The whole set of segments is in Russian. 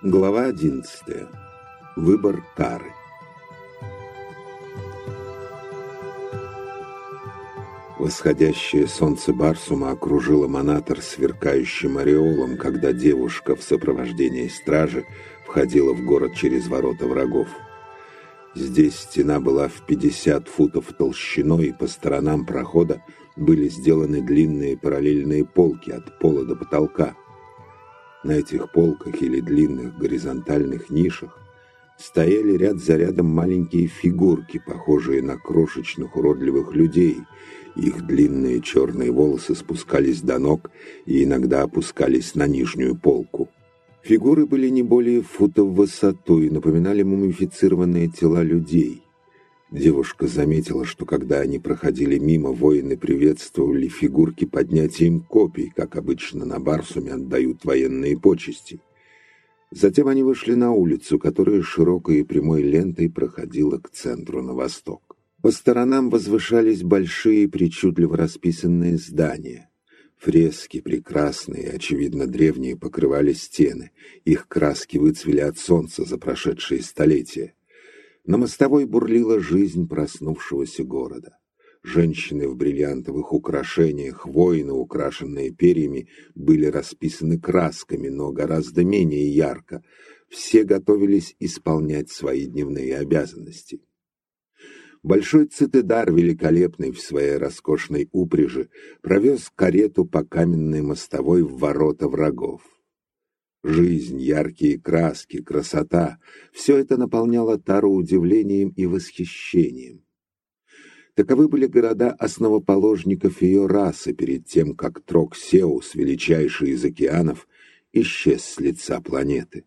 Глава 11. Выбор Тары. Восходящее солнце Барсума окружило Монатор сверкающим ореолом, когда девушка в сопровождении стражи входила в город через ворота врагов. Здесь стена была в 50 футов толщиной, и по сторонам прохода были сделаны длинные параллельные полки от пола до потолка – на этих полках или длинных горизонтальных нишах стояли ряд за рядом маленькие фигурки, похожие на крошечных уродливых людей. Их длинные черные волосы спускались до ног и иногда опускались на нижнюю полку. Фигуры были не более фута в высоту и напоминали мумифицированные тела людей. Девушка заметила, что когда они проходили мимо, воины приветствовали фигурки поднятием копий, как обычно на Барсуме отдают военные почести. Затем они вышли на улицу, которая широкой и прямой лентой проходила к центру на восток. По сторонам возвышались большие причудливо расписанные здания. Фрески прекрасные, очевидно древние, покрывали стены. Их краски выцвели от солнца за прошедшие столетия. На мостовой бурлила жизнь проснувшегося города. Женщины в бриллиантовых украшениях, воины, украшенные перьями, были расписаны красками, но гораздо менее ярко. Все готовились исполнять свои дневные обязанности. Большой цитедар, великолепный в своей роскошной упряжи, провез карету по каменной мостовой в ворота врагов. Жизнь, яркие краски, красота — все это наполняло Тару удивлением и восхищением. Таковы были города основоположников ее расы перед тем, как Троксеус, величайший из океанов, исчез с лица планеты.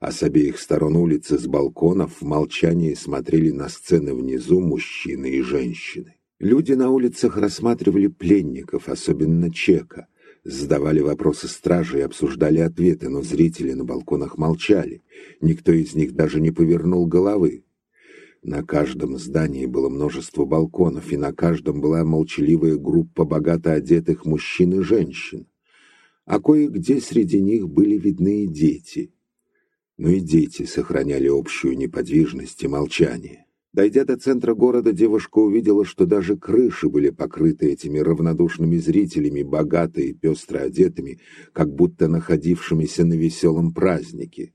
А с обеих сторон улицы с балконов в молчании смотрели на сцены внизу мужчины и женщины. Люди на улицах рассматривали пленников, особенно Чека — Задавали вопросы стражи и обсуждали ответы, но зрители на балконах молчали. Никто из них даже не повернул головы. На каждом здании было множество балконов, и на каждом была молчаливая группа богато одетых мужчин и женщин. А кое-где среди них были видны и дети. Но и дети сохраняли общую неподвижность и молчание. Дойдя до центра города, девушка увидела, что даже крыши были покрыты этими равнодушными зрителями, богато и пестро одетыми, как будто находившимися на веселом празднике.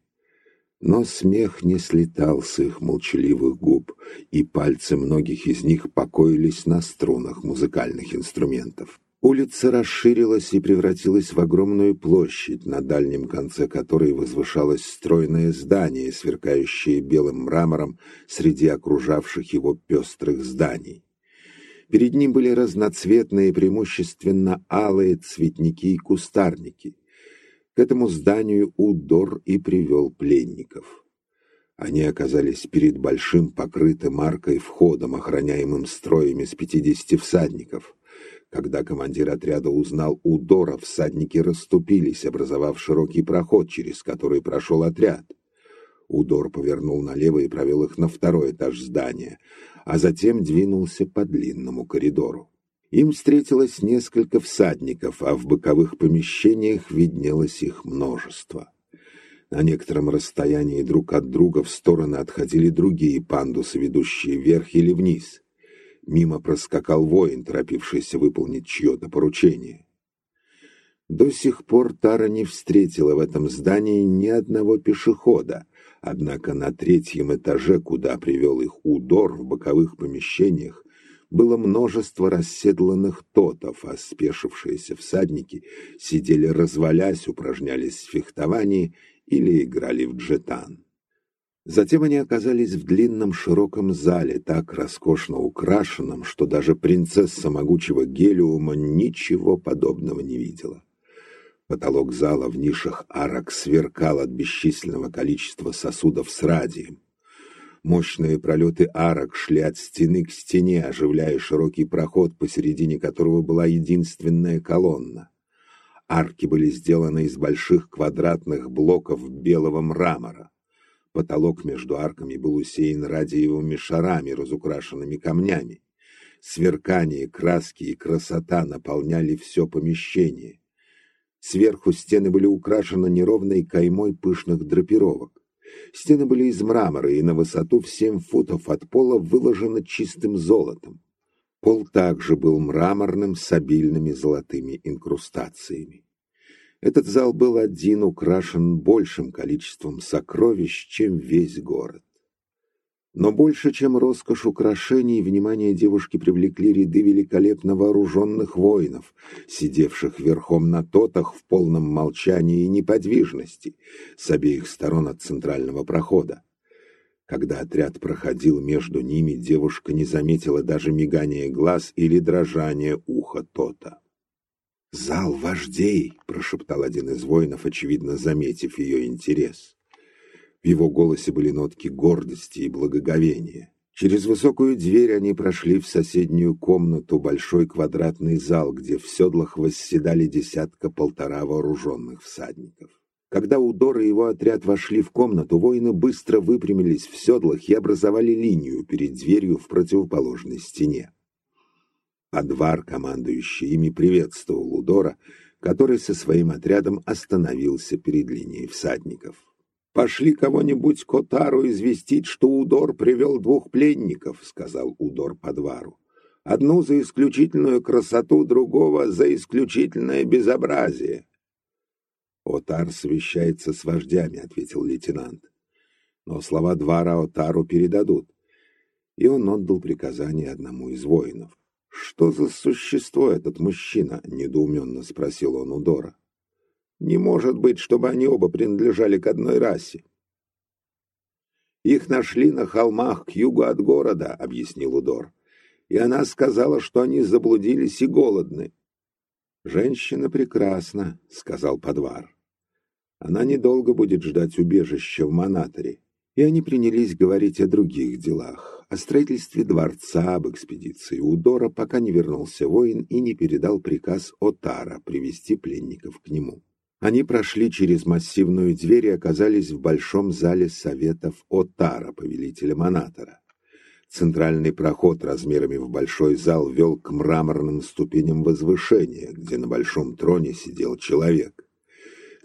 Но смех не слетал с их молчаливых губ, и пальцы многих из них покоились на струнах музыкальных инструментов. Улица расширилась и превратилась в огромную площадь, на дальнем конце которой возвышалось стройное здание, сверкающее белым мрамором среди окружавших его пестрых зданий. Перед ним были разноцветные, преимущественно алые цветники и кустарники. К этому зданию Удор и привел пленников. Они оказались перед большим покрытым аркой входом, охраняемым строями с пятидесяти всадников — когда командир отряда узнал удора, всадники расступились, образовав широкий проход, через который прошел отряд. Удор повернул налево и провел их на второй этаж здания, а затем двинулся по длинному коридору. Им встретилось несколько всадников, а в боковых помещениях виднелось их множество. На некотором расстоянии друг от друга в стороны отходили другие пандусы, ведущие вверх или вниз. Мимо проскакал воин, торопившийся выполнить чье-то поручение. До сих пор Тара не встретила в этом здании ни одного пешехода, однако на третьем этаже, куда привел их Удор в боковых помещениях, было множество расседланных тотов, а спешившиеся всадники сидели развалясь, упражнялись в фехтовании или играли в джетан. Затем они оказались в длинном широком зале, так роскошно украшенном, что даже принцесса могучего Гелиума ничего подобного не видела. Потолок зала в нишах арок сверкал от бесчисленного количества сосудов с радием. Мощные пролеты арок шли от стены к стене, оживляя широкий проход, посередине которого была единственная колонна. Арки были сделаны из больших квадратных блоков белого мрамора. Потолок между арками был усеян радиевыми шарами, разукрашенными камнями. Сверкание, краски и красота наполняли все помещение. Сверху стены были украшены неровной каймой пышных драпировок. Стены были из мрамора и на высоту в семь футов от пола выложены чистым золотом. Пол также был мраморным с обильными золотыми инкрустациями. Этот зал был один украшен большим количеством сокровищ, чем весь город. Но больше, чем роскошь украшений, внимание девушки привлекли ряды великолепно вооруженных воинов, сидевших верхом на тотах в полном молчании и неподвижности с обеих сторон от центрального прохода. Когда отряд проходил между ними, девушка не заметила даже мигания глаз или дрожания уха Тота. «Зал вождей!» — прошептал один из воинов, очевидно заметив ее интерес. В его голосе были нотки гордости и благоговения. Через высокую дверь они прошли в соседнюю комнату, большой квадратный зал, где в седлах восседали десятка-полтора вооруженных всадников. Когда Удор и его отряд вошли в комнату, воины быстро выпрямились в седлах и образовали линию перед дверью в противоположной стене. Адвар, командующий ими, приветствовал Удора, который со своим отрядом остановился перед линией всадников. «Пошли кого-нибудь Котару известить, что Удор привел двух пленников», — сказал Удор по двору. «Одну за исключительную красоту, другого за исключительное безобразие». «Отар совещается с вождями», — ответил лейтенант. «Но слова двора Отару передадут». И он отдал приказание одному из воинов. «Что за существо этот мужчина?» — недоуменно спросил он Удора. Не может быть, чтобы они оба принадлежали к одной расе. «Их нашли на холмах к югу от города», — объяснил Удор. «И она сказала, что они заблудились и голодны». «Женщина прекрасна», — сказал Подвар. «Она недолго будет ждать убежища в Монаторе». И они принялись говорить о других делах, о строительстве дворца, об экспедиции Удора, пока не вернулся воин и не передал приказ Отара привести пленников к нему. Они прошли через массивную дверь и оказались в большом зале советов Отара, повелителя Монатора. Центральный проход размерами в большой зал вел к мраморным ступеням возвышения, где на большом троне сидел человек.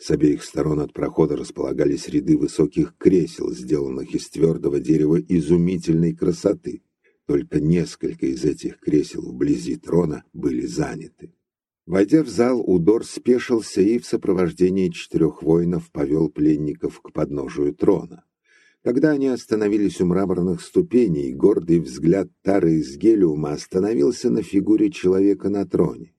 С обеих сторон от прохода располагались ряды высоких кресел, сделанных из твердого дерева изумительной красоты. Только несколько из этих кресел вблизи трона были заняты. Войдя в зал, Удор спешился и в сопровождении четырех воинов повел пленников к подножию трона. Когда они остановились у мраморных ступеней, гордый взгляд Тары из Гелиума остановился на фигуре человека на троне.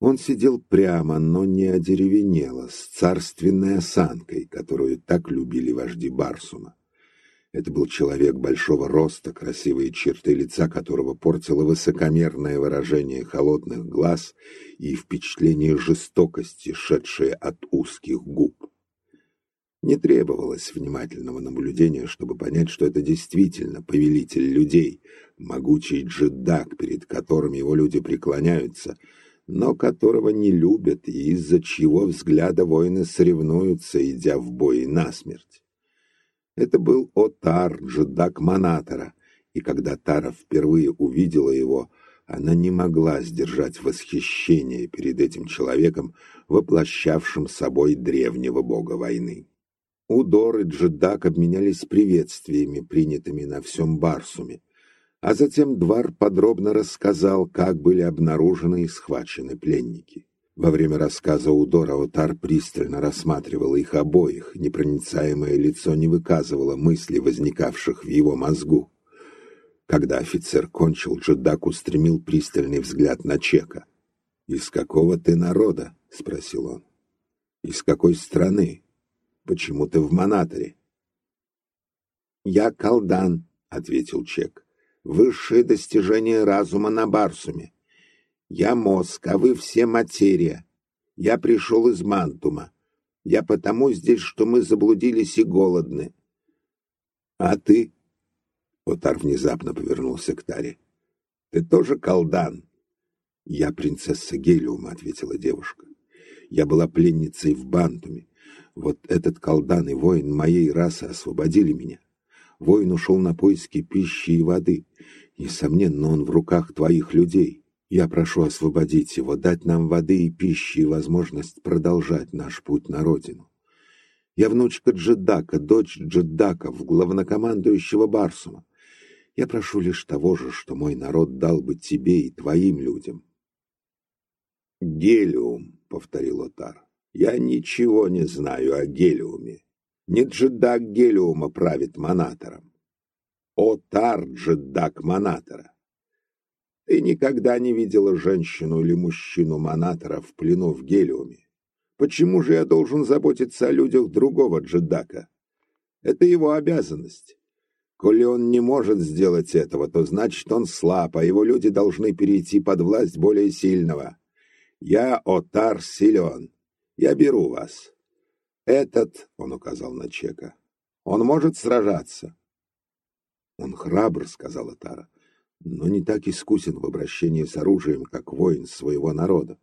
Он сидел прямо, но не одеревенело, с царственной осанкой, которую так любили вожди Барсума. Это был человек большого роста, красивые черты лица которого портило высокомерное выражение холодных глаз и впечатление жестокости, шедшее от узких губ. Не требовалось внимательного наблюдения, чтобы понять, что это действительно повелитель людей, могучий джедак, перед которым его люди преклоняются, но которого не любят и из-за чьего взгляда воины соревнуются, идя в бой насмерть. Это был Отар, джедак Манатора, и когда Тара впервые увидела его, она не могла сдержать восхищение перед этим человеком, воплощавшим собой древнего бога войны. Удор и Джедак обменялись приветствиями, принятыми на всем Барсуме, а затем Двар подробно рассказал, как были обнаружены и схвачены пленники. Во время рассказа Удора Отар пристально рассматривал их обоих, непроницаемое лицо не выказывало мыслей, возникавших в его мозгу. Когда офицер кончил, Джедак устремил пристальный взгляд на Чека. «Из какого ты народа?» — спросил он. «Из какой страны? Почему ты в Монаторе?» «Я колдан», — ответил Чек. «Высшее достижение разума на Барсуме. Я мозг, а вы все материя. Я пришел из Мантума. Я потому здесь, что мы заблудились и голодны. А ты? Отар внезапно повернулся к Таре. Ты тоже колдан? Я принцесса Гелиума, ответила девушка. Я была пленницей в Бантуме. Вот этот колдан и воин моей расы освободили меня. Воин ушел на поиски пищи и воды. Несомненно, он в руках твоих людей. Я прошу освободить его, дать нам воды и пищи и возможность продолжать наш путь на родину. Я внучка Джедака, дочь Джедаков, главнокомандующего Барсума. Я прошу лишь того же, что мой народ дал бы тебе и твоим людям. «Гелиум», — повторил Отар. «Я ничего не знаю о гелиуме. Не Джедак гелиума правит Монатором. Отар Джедак Монатора. Ты никогда не видела женщину или мужчину Монатора в плену в гелиуме. Почему же я должен заботиться о людях другого Джедака? Это его обязанность. Коли он не может сделать этого, то значит он слаб, а его люди должны перейти под власть более сильного. Я Отар силен. Я беру вас. Этот, — он указал на Чека, — он может сражаться. Он храбр, — сказала Тара, — но не так искусен в обращении с оружием, как воин своего народа.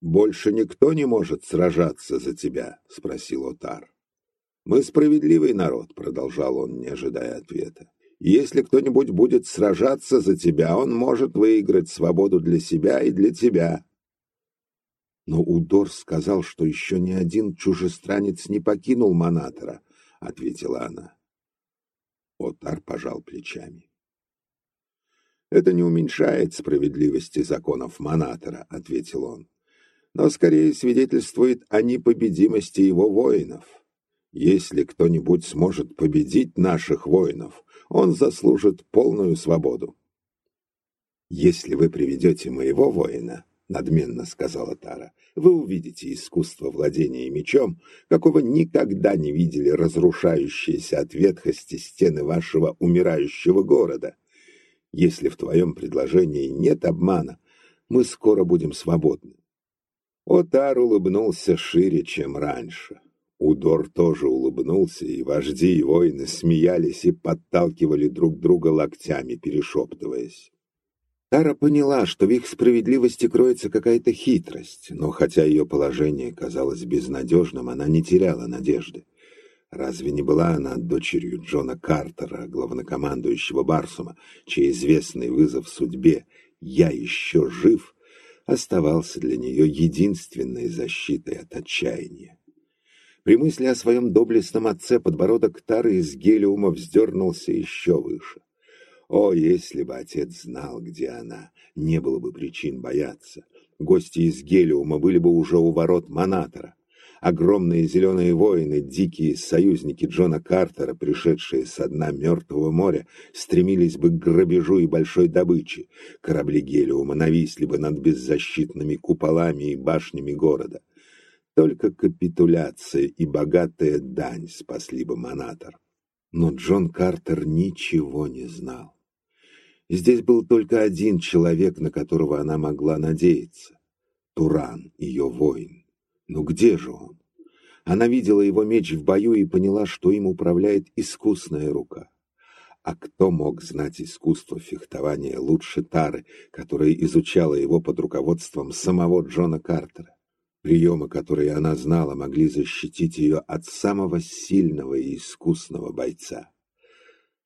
«Больше никто не может сражаться за тебя?» — спросил Отар. «Мы справедливый народ», — продолжал он, не ожидая ответа. «Если кто-нибудь будет сражаться за тебя, он может выиграть свободу для себя и для тебя». Но Удор сказал, что еще ни один чужестранец не покинул Монатора, — ответила она. Отар пожал плечами. «Это не уменьшает справедливости законов Монатора», — ответил он но скорее свидетельствует о непобедимости его воинов. Если кто-нибудь сможет победить наших воинов, он заслужит полную свободу. «Если вы приведете моего воина, — надменно сказала Тара, — вы увидите искусство владения мечом, какого никогда не видели разрушающиеся от ветхости стены вашего умирающего города. Если в твоем предложении нет обмана, мы скоро будем свободны. Отар улыбнулся шире, чем раньше. Удор тоже улыбнулся, и вожди и воины смеялись и подталкивали друг друга локтями, перешептываясь. Тара поняла, что в их справедливости кроется какая-то хитрость, но хотя ее положение казалось безнадежным, она не теряла надежды. Разве не была она дочерью Джона Картера, главнокомандующего Барсума, чей известный вызов судьбе «Я еще жив» оставался для нее единственной защитой от отчаяния. При мысли о своем доблестном отце подбородок Тары из гелиума вздернулся еще выше. О, если бы отец знал, где она, не было бы причин бояться. Гости из гелиума были бы уже у ворот Монатора. Огромные зеленые воины, дикие союзники Джона Картера, пришедшие со дна Мертвого моря, стремились бы к грабежу и большой добыче. Корабли Гелиума нависли бы над беззащитными куполами и башнями города. Только капитуляция и богатая дань спасли бы Монатор. Но Джон Картер ничего не знал. Здесь был только один человек, на которого она могла надеяться — Туран, ее воин. Но где же он? Она видела его меч в бою и поняла, что им управляет искусная рука. А кто мог знать искусство фехтования лучше Тары, которая изучала его под руководством самого Джона Картера? Приемы, которые она знала, могли защитить ее от самого сильного и искусного бойца.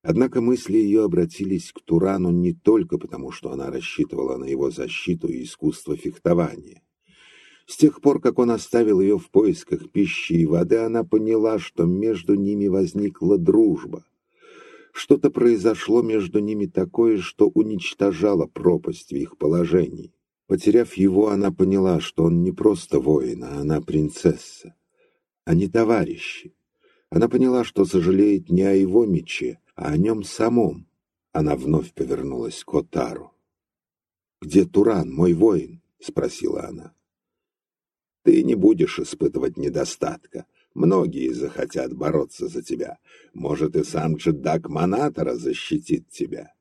Однако мысли ее обратились к Турану не только потому, что она рассчитывала на его защиту и искусство фехтования. С тех пор, как он оставил ее в поисках пищи и воды, она поняла, что между ними возникла дружба. Что-то произошло между ними такое, что уничтожало пропасть в их положении. Потеряв его, она поняла, что он не просто воин, а она принцесса. Они товарищи. Она поняла, что сожалеет не о его мече, а о нем самом. Она вновь повернулась к Отару. «Где Туран, мой воин?» — спросила она. Ты не будешь испытывать недостатка. Многие захотят бороться за тебя. Может, и сам Джедак Монатора защитит тебя.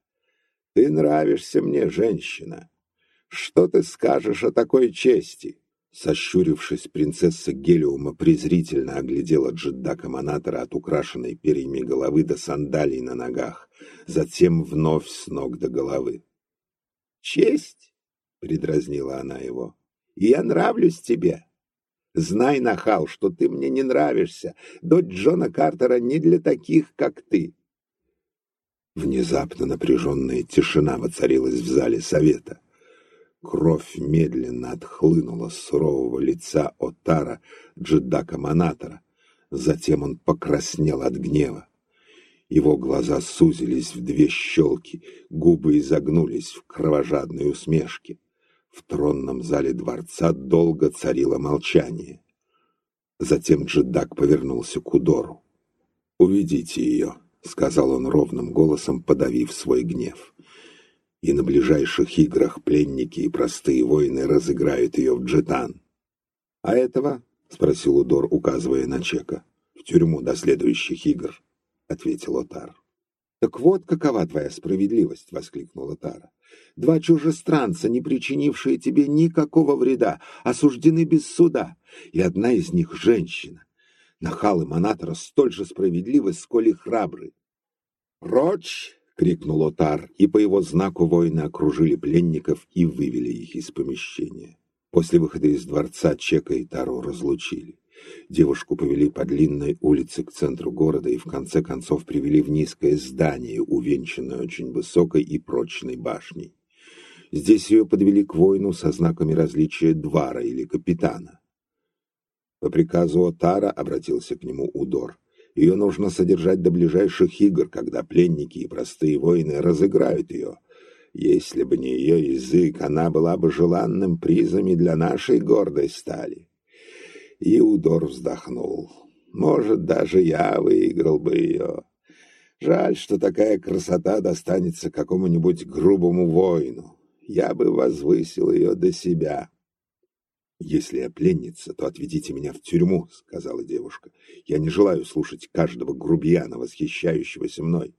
Ты нравишься мне, женщина. Что ты скажешь о такой чести?» Сощурившись, принцесса Гелиума презрительно оглядела Джеддака Монатора от украшенной перьями головы до сандалий на ногах, затем вновь с ног до головы. «Честь?» — предразнила она его. «Я нравлюсь тебе. Знай, нахал, что ты мне не нравишься. Дочь Джона Картера не для таких, как ты. Внезапно напряженная тишина воцарилась в зале совета. Кровь медленно отхлынула с сурового лица Отара Джедака Манатора. Затем он покраснел от гнева. Его глаза сузились в две щелки, губы изогнулись в кровожадной усмешке. В тронном зале дворца долго царило молчание. Затем Джедак повернулся к Удору. «Уведите ее», — сказал он ровным голосом, подавив свой гнев и на ближайших играх пленники и простые воины разыграют ее в джетан. — А этого? — спросил Удор, указывая на Чека. — В тюрьму до следующих игр, — ответил Отар. — Так вот какова твоя справедливость, — воскликнула Тара. — Два чужестранца, не причинившие тебе никакого вреда, осуждены без суда, и одна из них — женщина. Нахалы Монатора столь же справедливы, сколь и храбры. — Прочь! — крикнул Отар, и по его знаку воины окружили пленников и вывели их из помещения. После выхода из дворца Чека и Тару разлучили. Девушку повели по длинной улице к центру города и в конце концов привели в низкое здание, увенчанное очень высокой и прочной башней. Здесь ее подвели к воину со знаками различия двара или капитана. По приказу Отара обратился к нему Удор. Ее нужно содержать до ближайших игр, когда пленники и простые воины разыграют ее. Если бы не ее язык, она была бы желанным призами для нашей гордой стали. Иудор вздохнул. Может, даже я выиграл бы ее. Жаль, что такая красота достанется какому-нибудь грубому воину. Я бы возвысил ее до себя. «Если я пленница, то отведите меня в тюрьму», — сказала девушка. «Я не желаю слушать каждого грубияна, восхищающегося мной».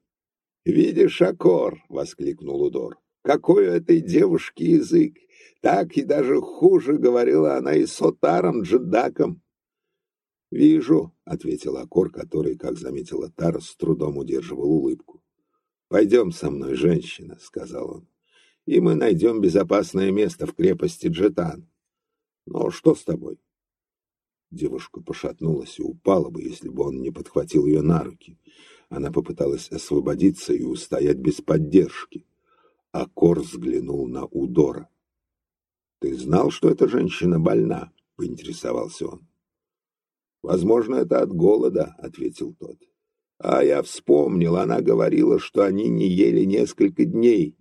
«Видишь, Акор!» — воскликнул Удор. «Какой у этой девушки язык! Так и даже хуже говорила она и с Отаром Джедаком». «Вижу», — ответил Акор, который, как заметила Тара, с трудом удерживал улыбку. «Пойдем со мной, женщина», — сказал он, — «и мы найдем безопасное место в крепости Джетан. «Ну, что с тобой?» Девушка пошатнулась и упала бы, если бы он не подхватил ее на руки. Она попыталась освободиться и устоять без поддержки. А Кор взглянул на Удора. «Ты знал, что эта женщина больна?» — поинтересовался он. «Возможно, это от голода», — ответил тот. «А я вспомнил, она говорила, что они не ели несколько дней.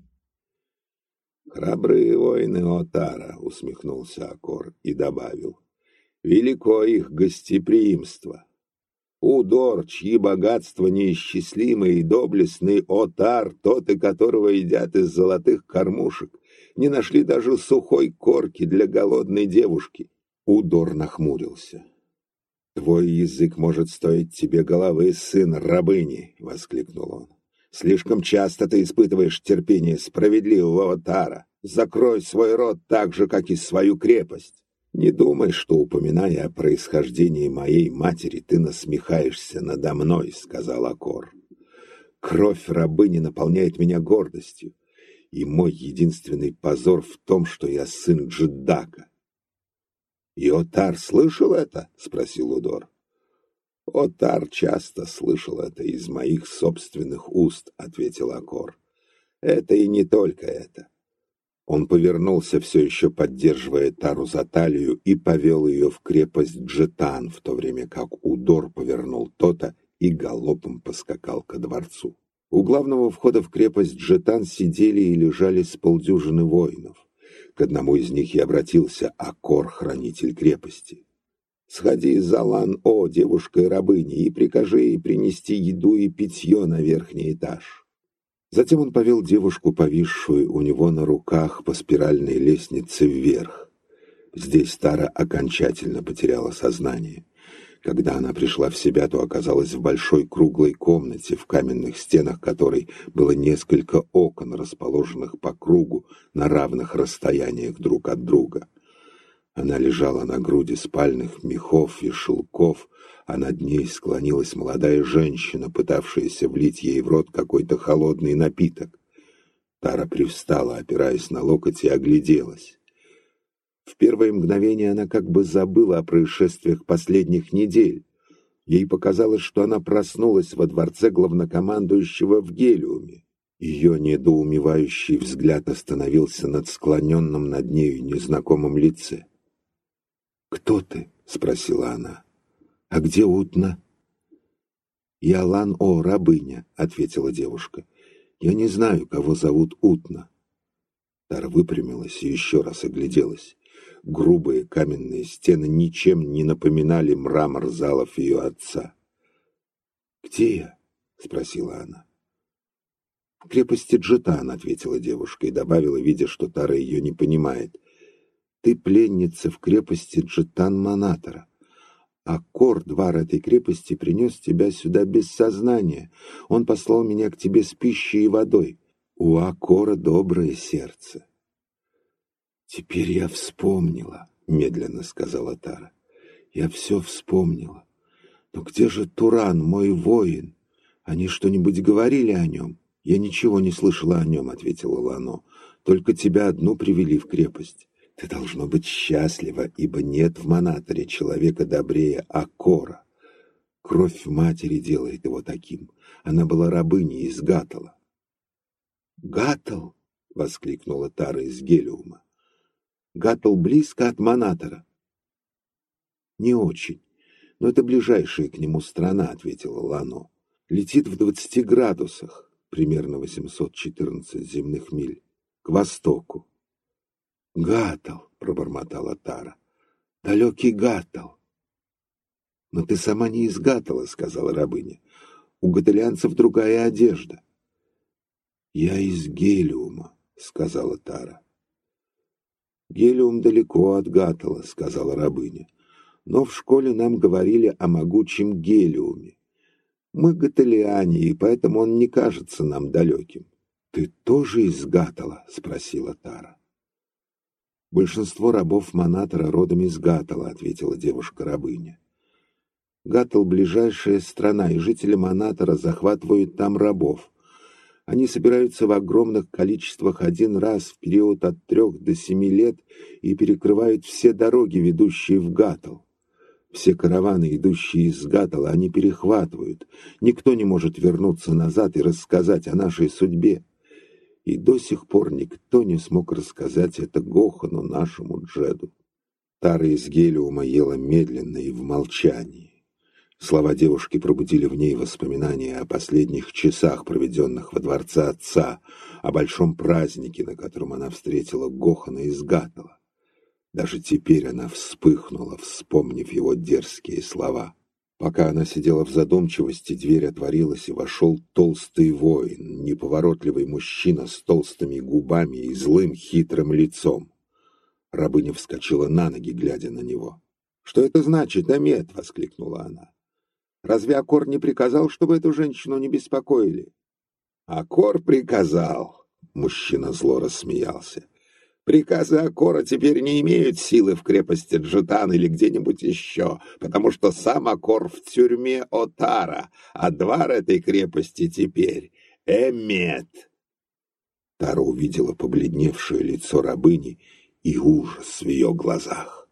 «Храбрые воины Отара», — усмехнулся Акор и добавил. «Велико их гостеприимство. Удор, чьи богатства неисчислимы и доблестный Отар, тот и которого едят из золотых кормушек, не нашли даже сухой корки для голодной девушки». Удор нахмурился. «Твой язык может стоить тебе головы, сын рабыни!» — воскликнул он. Слишком часто ты испытываешь терпение справедливого Тара. Закрой свой рот так же, как и свою крепость. Не думай, что, упоминая о происхождении моей матери, ты насмехаешься надо мной, — сказал Акор. Кровь рабыни наполняет меня гордостью, и мой единственный позор в том, что я сын Джедака. — Иотар слышал это? — спросил Удор. «Отар часто слышал это из моих собственных уст», — ответил Акор. «Это и не только это». Он повернулся, все еще поддерживая Тару за талию, и повел ее в крепость Джетан, в то время как Удор повернул то-то и галопом поскакал ко дворцу. У главного входа в крепость Джетан сидели и лежали с полдюжины воинов. К одному из них и обратился Акор, хранитель крепости. Сходи за Лан-О, девушкой-рабыней, и прикажи ей принести еду и питье на верхний этаж. Затем он повел девушку, повисшую у него на руках по спиральной лестнице вверх. Здесь Тара окончательно потеряла сознание. Когда она пришла в себя, то оказалась в большой круглой комнате, в каменных стенах которой было несколько окон, расположенных по кругу на равных расстояниях друг от друга. Она лежала на груди спальных мехов и шелков, а над ней склонилась молодая женщина, пытавшаяся влить ей в рот какой-то холодный напиток. Тара привстала, опираясь на локоть, и огляделась. В первое мгновение она как бы забыла о происшествиях последних недель. Ей показалось, что она проснулась во дворце главнокомандующего в Гелиуме. Ее недоумевающий взгляд остановился над склоненным над нею незнакомым лице. «Кто ты?» — спросила она. «А где Утна?» «Я Лан-О, рабыня», — ответила девушка. «Я не знаю, кого зовут Утна». Тара выпрямилась и еще раз огляделась. Грубые каменные стены ничем не напоминали мрамор залов ее отца. «Где я?» — спросила она. «В крепости Джетан», — ответила девушка и добавила, видя, что Тара ее не понимает. «Ты пленница в крепости Джетан-Манатора. А Кор, двор этой крепости, принес тебя сюда без сознания. Он послал меня к тебе с пищей и водой. У Акора доброе сердце». «Теперь я вспомнила», — медленно сказала Тара. «Я все вспомнила. Но где же Туран, мой воин? Они что-нибудь говорили о нем?» «Я ничего не слышала о нем», — ответила Лано. «Только тебя одну привели в крепость. Ты должно быть счастлива, ибо нет в Монаторе человека добрее Акора. Кровь матери делает его таким. Она была рабыней из Гатала». «Гатал!» — воскликнула Тара из Гелиума. «Гатал близко от Монатора». «Не очень, но это ближайшая к нему страна», — ответила Лано. «Летит в двадцати градусах примерно 814 земных миль, к востоку. «Гатал!» — пробормотала Тара. «Далекий Гатал!» «Но ты сама не из Гатала», — сказала рабыня. «У гаталианцев другая одежда». «Я из Гелиума», — сказала Тара. «Гелиум далеко от Гатала», — сказала рабыня. «Но в школе нам говорили о могучем Гелиуме. Мы гаталиане, и поэтому он не кажется нам далеким. — Ты тоже из Гатала? — спросила Тара. — Большинство рабов Монатора родом из Гатала, — ответила девушка-рабыня. Гатал — ближайшая страна, и жители Монатора захватывают там рабов. Они собираются в огромных количествах один раз в период от трех до семи лет и перекрывают все дороги, ведущие в Гатал. Все караваны, идущие из Гатала, они перехватывают. Никто не может вернуться назад и рассказать о нашей судьбе. И до сих пор никто не смог рассказать это Гохану, нашему Джеду. Тара из Гелиума ела медленно и в молчании. Слова девушки пробудили в ней воспоминания о последних часах, проведенных во дворце отца, о большом празднике, на котором она встретила Гохана из Гатала. Даже теперь она вспыхнула, вспомнив его дерзкие слова. Пока она сидела в задумчивости, дверь отворилась, и вошел толстый воин, неповоротливый мужчина с толстыми губами и злым хитрым лицом. Рабыня вскочила на ноги, глядя на него. — Что это значит, Амет? — воскликнула она. — Разве Акор не приказал, чтобы эту женщину не беспокоили? — Акор приказал! — мужчина зло рассмеялся. Приказы Акора теперь не имеют силы в крепости Джитан или где-нибудь еще, потому что сам Акор в тюрьме Отара, а двор этой крепости теперь — Эмет. Тара увидела побледневшее лицо рабыни и ужас в ее глазах.